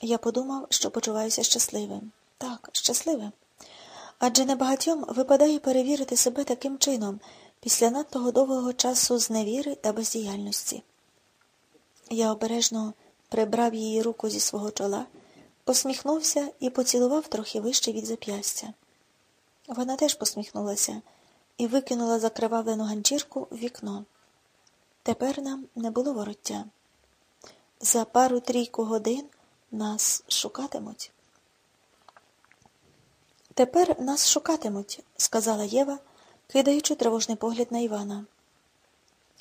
Я подумав, що почуваюся щасливим. Так, щасливим. Адже небагатьом випадає перевірити себе таким чином після надто довгого часу зневіри та бездіяльності. Я обережно прибрав її руку зі свого чола, посміхнувся і поцілував трохи вище від зап'ястя. Вона теж посміхнулася і викинула закривавлену ганчірку в вікно. Тепер нам не було вороття. За пару трійку годин нас шукатимуть. Тепер нас шукатимуть, сказала Єва, кидаючи тривожний погляд на Івана.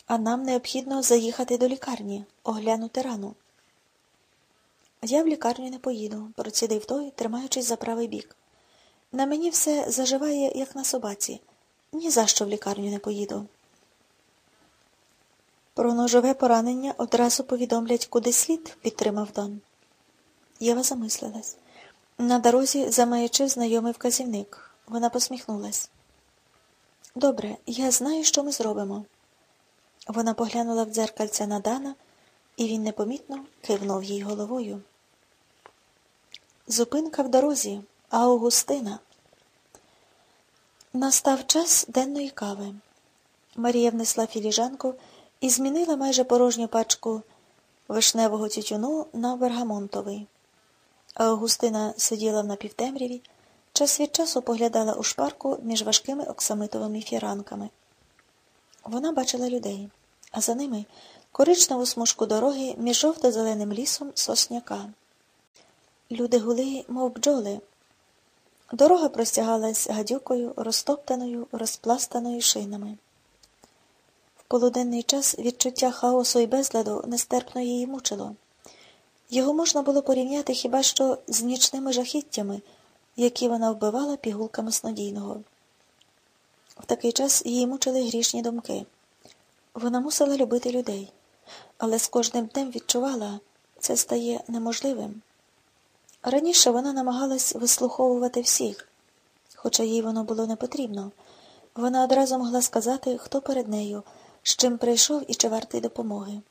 А нам необхідно заїхати до лікарні, оглянути рану. Я в лікарню не поїду, процідив той, тримаючись за правий бік. На мені все заживає, як на собаці. Ні за що в лікарню не поїду. Про ножове поранення одразу повідомлять, куди слід, підтримав Дон. Єва замислилась. На дорозі замаячив знайомий вказівник. Вона посміхнулась. Добре, я знаю, що ми зробимо. Вона поглянула в дзеркальце на Дана, і він непомітно кивнув їй головою. Зупинка в дорозі, Аугустина. Настав час денної кави. Марія внесла філіжанку і змінила майже порожню пачку вишневого тютюну на бергамонтовий. Августина сиділа в напівтемряві, час від часу поглядала у шпарку між важкими оксамитовими фіранками. Вона бачила людей, а за ними коричневу смужку дороги між жовто-зеленим лісом сосняка. Люди гули, мов бджоли. Дорога простягалась гадюкою, розтоптаною, розпластаною шинами. В полуденний час відчуття хаосу і безладу нестерпно її мучило. Його можна було порівняти хіба що з нічними жахіттями, які вона вбивала пігулками снодійного. В такий час її мучили грішні думки. Вона мусила любити людей, але з кожним днем відчувала, це стає неможливим. Раніше вона намагалась вислуховувати всіх, хоча їй воно було не потрібно. Вона одразу могла сказати, хто перед нею, з чим прийшов і чи вартий допомоги.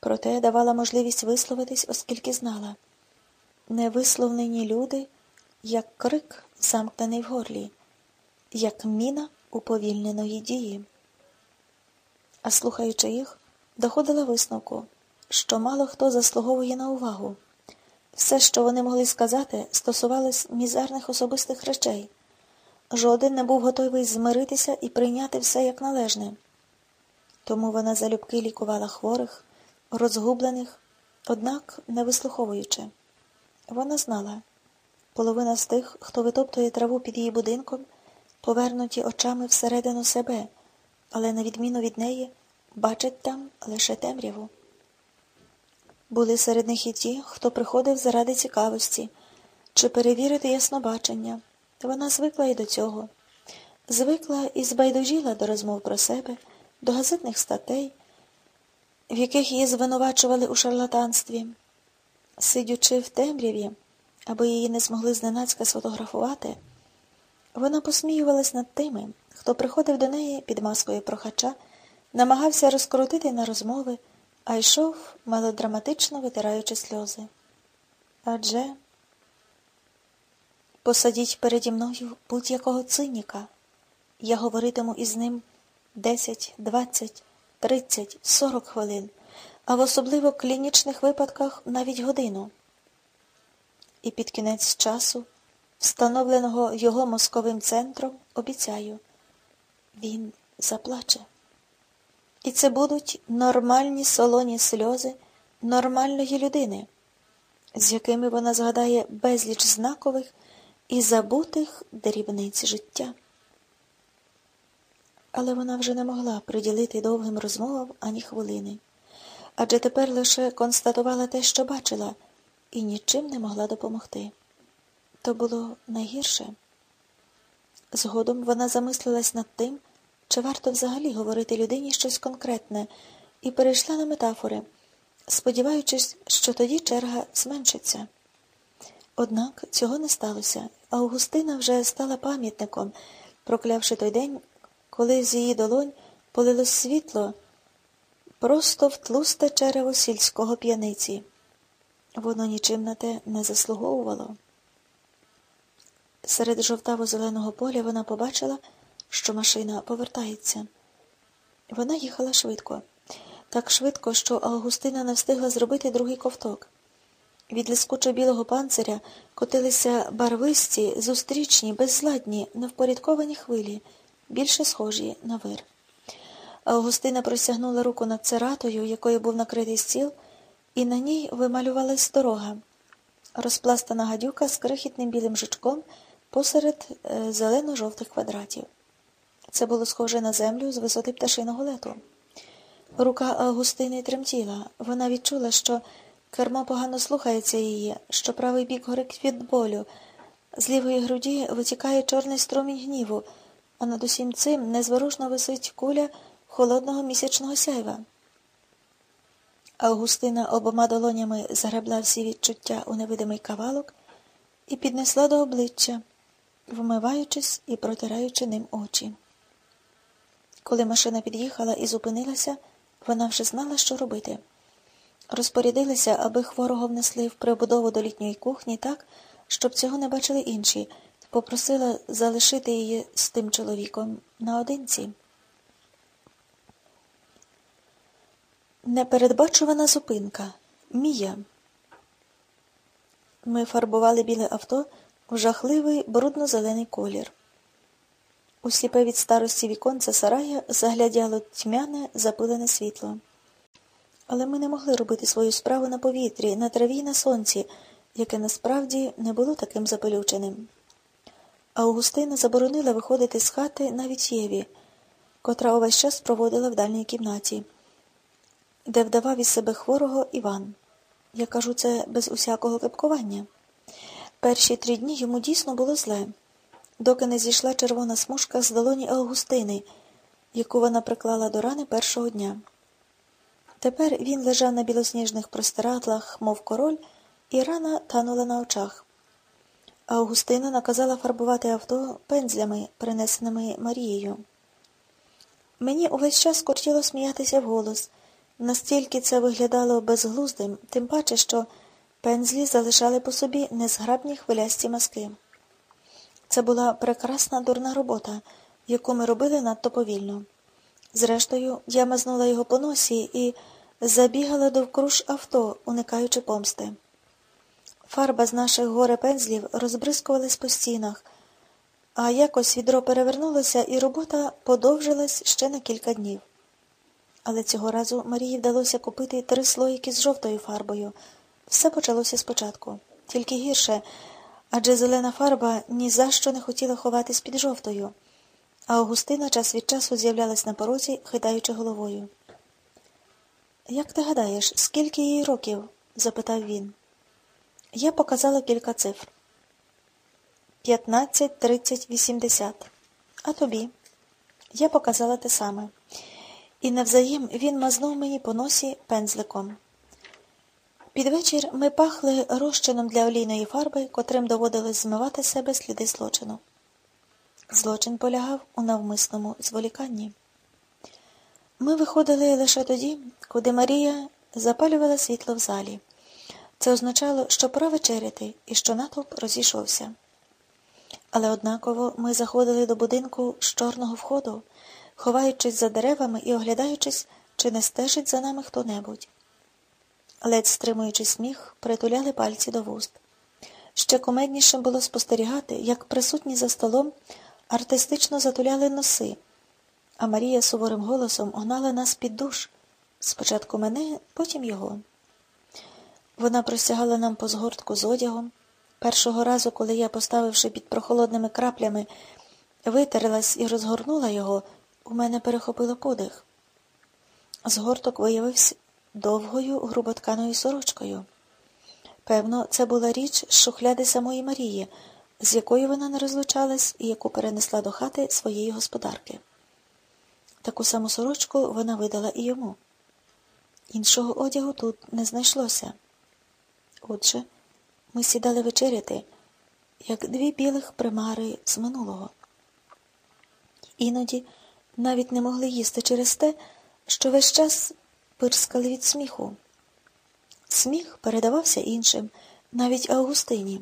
Проте давала можливість висловитись, оскільки знала невисловлені люди, як крик, замкнений в горлі, як міна уповільненої дії. А слухаючи їх, доходила висновку, що мало хто заслуговує на увагу. Все, що вони могли сказати, стосувалось мізерних особистих речей. Жоден не був готовий змиритися і прийняти все як належне. Тому вона залюбки лікувала хворих розгублених, однак не вислуховуючи. Вона знала половина з тих, хто витоптує траву під її будинком, повернуті очами всередину себе, але, на відміну від неї, бачать там лише темряву. Були серед них і ті, хто приходив заради цікавості чи перевірити яснобачення. Вона звикла і до цього, звикла і збайдужіла до розмов про себе, до газетних статей в яких її звинувачували у шарлатанстві. Сидячи в темряві, аби її не змогли зненацька сфотографувати, вона посміювалась над тими, хто приходив до неї під маскою прохача, намагався розкрутити на розмови, а йшов мелодраматично витираючи сльози. Адже посадіть переді мною будь-якого циніка. Я говоритиму із ним десять, двадцять, Тридцять, сорок хвилин, а в особливо клінічних випадках навіть годину. І під кінець часу, встановленого його мозковим центром, обіцяю, він заплаче. І це будуть нормальні солоні сльози нормальної людини, з якими вона згадає безліч знакових і забутих дрібниць життя але вона вже не могла приділити довгим розмовам ані хвилини, адже тепер лише констатувала те, що бачила, і нічим не могла допомогти. То було найгірше. Згодом вона замислилась над тим, чи варто взагалі говорити людині щось конкретне, і перейшла на метафори, сподіваючись, що тоді черга зменшиться. Однак цього не сталося, Августина вже стала пам'ятником, проклявши той день, коли з її долонь полилось світло просто в тлусте черево сільського п'яниці. Воно нічим на те не заслуговувало. Серед жовтаво-зеленого поля вона побачила, що машина повертається. Вона їхала швидко, так швидко, що Августина не встигла зробити другий ковток. Від лискучо білого панциря котилися барвисті, зустрічні, беззладні, невпорядковані хвилі, більше схожі на вир. Августина простягнула руку над цератою, якою був накритий стіл, і на ній вималювалась дорога, розпластана гадюка з крихітним білим жучком посеред е, зелено-жовтих квадратів. Це було схоже на землю з висоти пташиного лету. Рука Августини тремтіла. Вона відчула, що кермо погано слухається її, що правий бік горить від болю. З лівої груді витікає чорний струмінь гніву, а над усім цим незворушно висить куля холодного місячного сяйва. Августина обома долонями загребла всі відчуття у невидимий кавалок і піднесла до обличчя, вмиваючись і протираючи ним очі. Коли машина під'їхала і зупинилася, вона вже знала, що робити. Розпорядилися, аби хворого внесли в прибудову до літньої кухні так, щоб цього не бачили інші, попросила залишити її з тим чоловіком наодинці. Непередбачувана зупинка. Мія. Ми фарбували біле авто в жахливий брудно-зелений колір. У сліпе від старості віконце сарая заглядяло тьмяне, запилене світло. Але ми не могли робити свою справу на повітрі, на траві й на сонці, яке насправді не було таким запелюченим. Аугустина заборонила виходити з хати навіть Єві, котра увесь час проводила в дальній кімнаті, де вдавав із себе хворого Іван. Я кажу це без усякого кепкування. Перші три дні йому дійсно було зле доки не зійшла червона смужка з долоні Августини, яку вона приклала до рани першого дня. Тепер він лежав на білосніжних простирадлах, мов король, і рана танула на очах. Августина наказала фарбувати авто пензлями, принесеними Марією. Мені увесь час кортіло сміятися вголос, настільки це виглядало безглуздим, тим паче, що пензлі залишали по собі незграбні хвилясті маски. Це була прекрасна дурна робота, яку ми робили надто повільно. Зрештою, я мазнула його по носі і забігала довкруж авто, уникаючи помсти. Фарба з наших горе пензлів розбризкувалась по стінах, а якось відро перевернулося, і робота подовжилась ще на кілька днів. Але цього разу Марії вдалося купити три слоїки з жовтою фарбою. Все почалося спочатку, тільки гірше адже зелена фарба ні за що не хотіла ховатись під жовтою, а Августина час від часу з'являлась на порозі, хитаючи головою. Як ти гадаєш, скільки їй років? запитав він. Я показала кілька цифр. П'ятнадцять, тридцять, вісімдесят. А тобі? Я показала те саме. І навзаєм він мазнув мені по носі пензликом. Під вечір ми пахли розчином для олійної фарби, котрим доводилось змивати себе сліди злочину. Злочин полягав у навмисному зволіканні. Ми виходили лише тоді, куди Марія запалювала світло в залі. Це означало, що пора вечеряти і що натовп розійшовся. Але однаково ми заходили до будинку з чорного входу, ховаючись за деревами і оглядаючись, чи не стежить за нами хто небудь ледь стримуючи сміх, притуляли пальці до вуст. Ще комеднішим було спостерігати, як присутні за столом артистично затуляли носи, а Марія суворим голосом гнала нас під душ. Спочатку мене, потім його. Вона простягала нам по згортку з одягом. Першого разу, коли я, поставивши під прохолодними краплями, витерлась і розгорнула його, у мене перехопило подих. Згорток виявився довгою груботканою сорочкою. Певно, це була річ з шухляди самої Марії, з якою вона не розлучалась і яку перенесла до хати своєї господарки. Таку саму сорочку вона видала і йому. Іншого одягу тут не знайшлося. Отже, ми сідали вечеряти, як дві білих примари з минулого. Іноді навіть не могли їсти через те, що весь час пирскали від сміху. Сміх передавався іншим, навіть Августині.